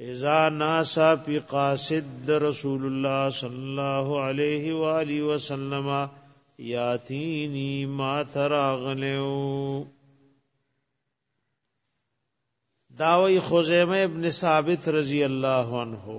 اذا ناسا پی قاصد رسول الله صلی الله علیه و آله وسلم یاتینی ما تراغلو داوی خزیمه ابن ثابت رضی الله عنه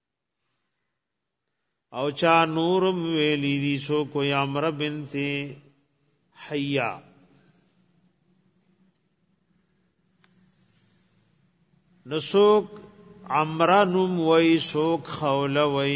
او چا نورم ویلی دی سو کوئی عمر بنت حیا نسوک عمرا نوم وی سوک خوله وی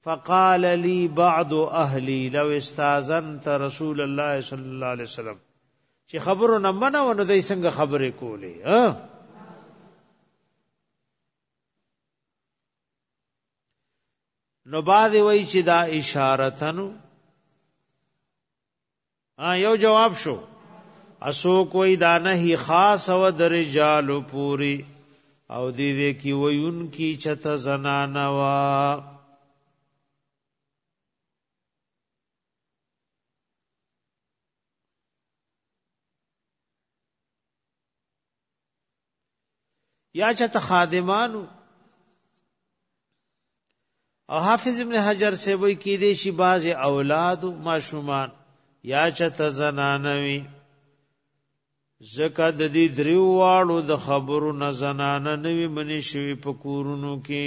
فقال لي بعض اهلي لو استاذنت رسول الله صلى الله عليه وسلم چې خبرو نه منه ونه دای څنګه خبرې کولې ها نو باز وای چې دا اشارتنو ها یو جواب شو اسو کوئی دا نهي خاص او د رجال پوری او دې دې کی ویون کی چته زنانه وا یا چې ته خادمانو او حافظ ابن حجر سے وی کی دی شی باز اولاد ما شومان یا چې ته زنانوي زکه د دې دریو واړو د خبرو نه زنانه نوی منی شوی په کورونو کې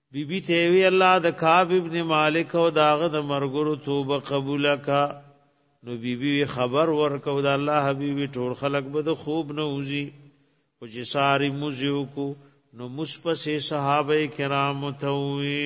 بی بی ته وی الله د کعب ابن مالک او داغه د مرګرو توبه قبول کا نو بی بی خبر ورکو د الله حبیب ټول خلق به د خوب نه وزي او چې ساری مزیو کو نو مصپسې صحابه کرام ته وی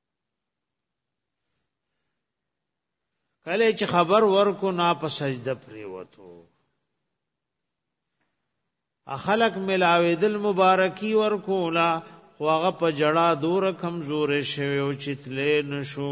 کله چې خبر ورکو نا په سجده پریوتو اخلق ملاوی دل مبارکی ورکو لا خواغه په جړه دور کمزور شوی او چتلې نشو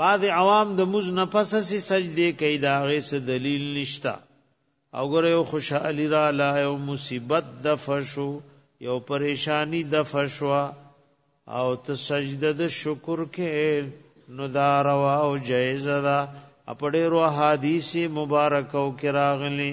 بعض عوام د موز نفس سي سجدي کوي دا غي څه دلیل نشتا او ګره یو خوشحالی را لا یو مصیبت د فشو یو پریشانی د فشوا او ته سجده د شکر کې نو دا روا او جایز ده اپړې رو حدیث مبارک او کراغلی